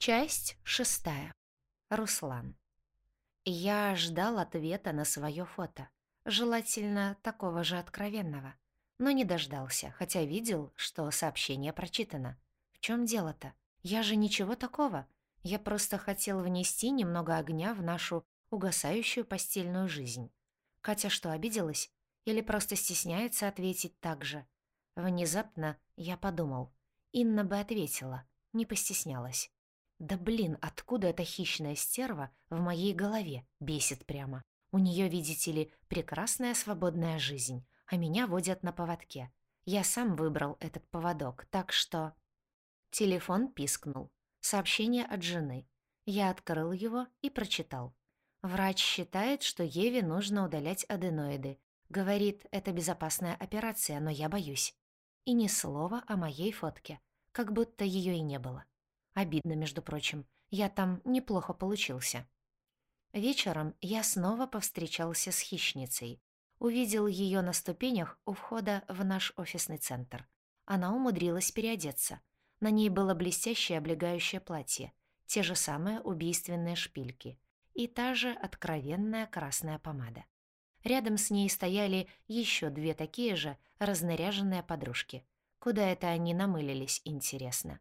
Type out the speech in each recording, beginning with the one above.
Часть шестая. Руслан. Я ждал ответа на свое фото, желательно такого же откровенного, но не дождался, хотя видел, что сообщение прочитано. В чем дело-то? Я же ничего такого. Я просто хотел внести немного огня в нашу угасающую постельную жизнь. Катя что, обиделась? Или просто стесняется ответить так же? Внезапно я подумал. Инна бы ответила, не постеснялась. Да блин, откуда эта хищная стерва в моей голове? Бесит прямо. У нее, видите ли, прекрасная свободная жизнь, а меня водят на поводке. Я сам выбрал этот поводок, так что... Телефон пискнул. Сообщение от жены. Я открыл его и прочитал. Врач считает, что Еве нужно удалять аденоиды. Говорит, это безопасная операция, но я боюсь. И ни слова о моей фотке, как будто ее и не было. Обидно, между прочим. Я там неплохо получился. Вечером я снова повстречался с хищницей. Увидел ее на ступенях у входа в наш офисный центр. Она умудрилась переодеться. На ней было блестящее облегающее платье, те же самые убийственные шпильки и та же откровенная красная помада. Рядом с ней стояли еще две такие же разнаряженные подружки. Куда это они намылились, интересно?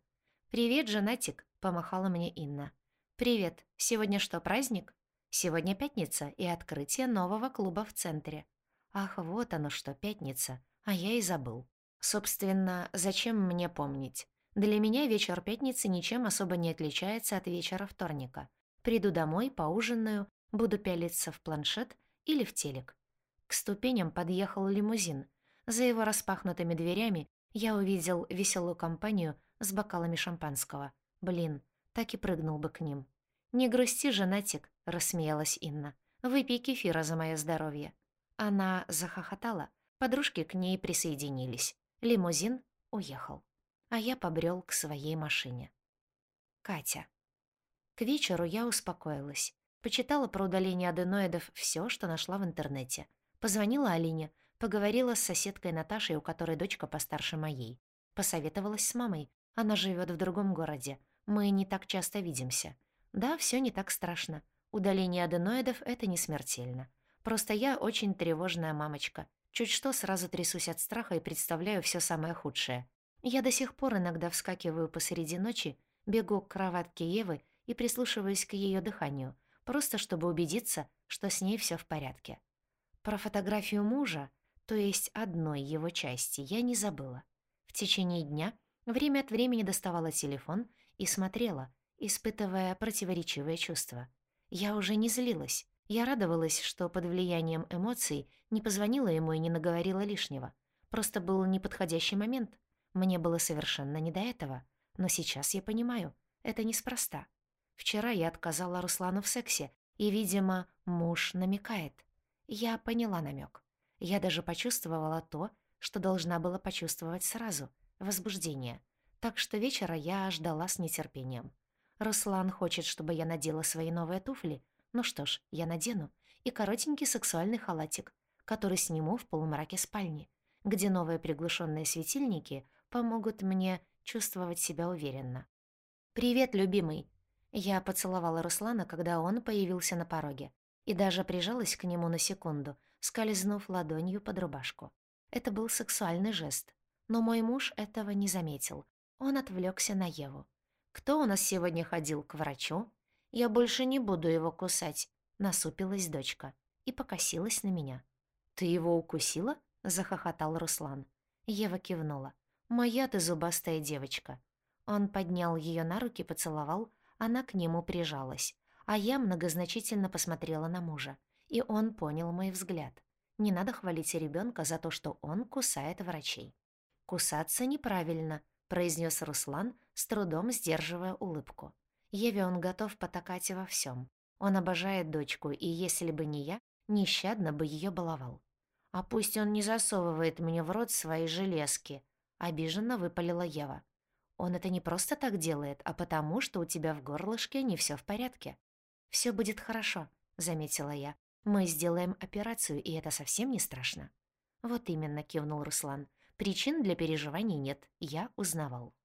«Привет, женатик», — помахала мне Инна. «Привет. Сегодня что, праздник?» «Сегодня пятница и открытие нового клуба в центре». «Ах, вот оно что, пятница. А я и забыл. Собственно, зачем мне помнить? Для меня вечер пятницы ничем особо не отличается от вечера вторника. Приду домой, поужинаю, буду пялиться в планшет или в телек. К ступеням подъехал лимузин. За его распахнутыми дверями я увидел веселую компанию с бокалами шампанского. Блин, так и прыгнул бы к ним. «Не грусти, женатик», — рассмеялась Инна. «Выпей кефира за мое здоровье». Она захохотала, подружки к ней присоединились. Лимузин уехал а я побрел к своей машине. Катя. К вечеру я успокоилась. Почитала про удаление аденоидов все, что нашла в интернете. Позвонила Алине, поговорила с соседкой Наташей, у которой дочка постарше моей. Посоветовалась с мамой. Она живет в другом городе. Мы не так часто видимся. Да, все не так страшно. Удаление аденоидов — это не смертельно. Просто я очень тревожная мамочка. Чуть что сразу трясусь от страха и представляю все самое худшее. Я до сих пор иногда вскакиваю посреди ночи, бегу к кроватке Евы и прислушиваюсь к ее дыханию, просто чтобы убедиться, что с ней все в порядке. Про фотографию мужа, то есть одной его части, я не забыла. В течение дня время от времени доставала телефон и смотрела, испытывая противоречивые чувства. Я уже не злилась. Я радовалась, что под влиянием эмоций не позвонила ему и не наговорила лишнего. Просто был неподходящий момент — мне было совершенно не до этого, но сейчас я понимаю, это неспроста. Вчера я отказала Руслану в сексе, и, видимо, муж намекает. Я поняла намек. Я даже почувствовала то, что должна была почувствовать сразу — возбуждение. Так что вечера я ждала с нетерпением. Руслан хочет, чтобы я надела свои новые туфли. Ну что ж, я надену. И коротенький сексуальный халатик, который сниму в полумраке спальни, где новые приглушенные светильники — помогут мне чувствовать себя уверенно. «Привет, любимый!» Я поцеловала Руслана, когда он появился на пороге, и даже прижалась к нему на секунду, скользнув ладонью под рубашку. Это был сексуальный жест, но мой муж этого не заметил. Он отвлекся на Еву. «Кто у нас сегодня ходил к врачу?» «Я больше не буду его кусать», — насупилась дочка и покосилась на меня. «Ты его укусила?» — захохотал Руслан. Ева кивнула. «Моя ты зубастая девочка». Он поднял ее на руки, поцеловал, она к нему прижалась, а я многозначительно посмотрела на мужа, и он понял мой взгляд. Не надо хвалить ребенка за то, что он кусает врачей. «Кусаться неправильно», — произнес Руслан, с трудом сдерживая улыбку. Еве он готов потакать во всем. Он обожает дочку, и если бы не я, нещадно бы ее баловал. А пусть он не засовывает мне в рот свои железки, Обиженно выпалила Ева. Он это не просто так делает, а потому, что у тебя в горлышке не все в порядке. Все будет хорошо, заметила я. Мы сделаем операцию, и это совсем не страшно. Вот именно, кивнул Руслан. Причин для переживаний нет, я узнавал.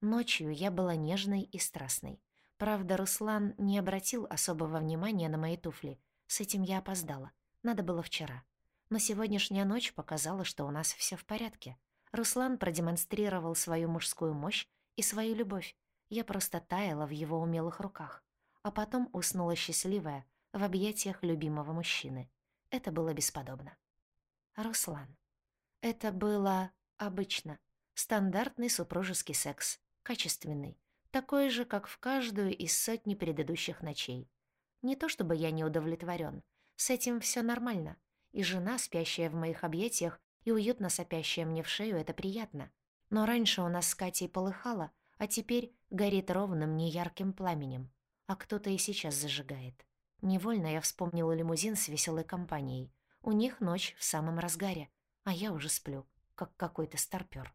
Ночью я была нежной и страстной. Правда, Руслан не обратил особого внимания на мои туфли. С этим я опоздала. Надо было вчера. Но сегодняшняя ночь показала, что у нас все в порядке. Руслан продемонстрировал свою мужскую мощь и свою любовь. Я просто таяла в его умелых руках. А потом уснула счастливая в объятиях любимого мужчины. Это было бесподобно. Руслан. Это было обычно. Стандартный супружеский секс. Качественный. Такой же, как в каждую из сотни предыдущих ночей. Не то чтобы я не удовлетворен. С этим все нормально. И жена, спящая в моих объятиях, и уютно сопящая мне в шею, это приятно. Но раньше у нас с Катей полыхало, а теперь горит ровным неярким пламенем. А кто-то и сейчас зажигает. Невольно я вспомнила лимузин с веселой компанией. У них ночь в самом разгаре, а я уже сплю, как какой-то старпёр.